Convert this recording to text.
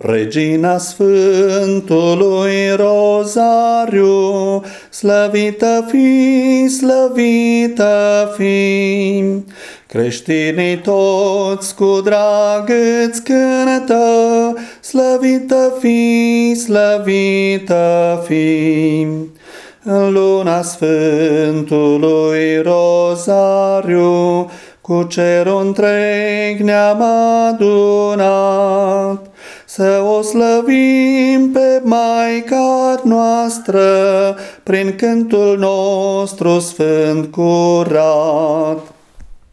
Regina Sfântului Rozariu, slăvită fi, slăvită fi. Creștinii toți cu drag îți cântă, slăvită fi, slăvită fi. În luna Sfântului Rozariu, cu cerul întreg ne-am adunat, să o slăvim pe Maica noastră, prin cântul nostru sfânt curat.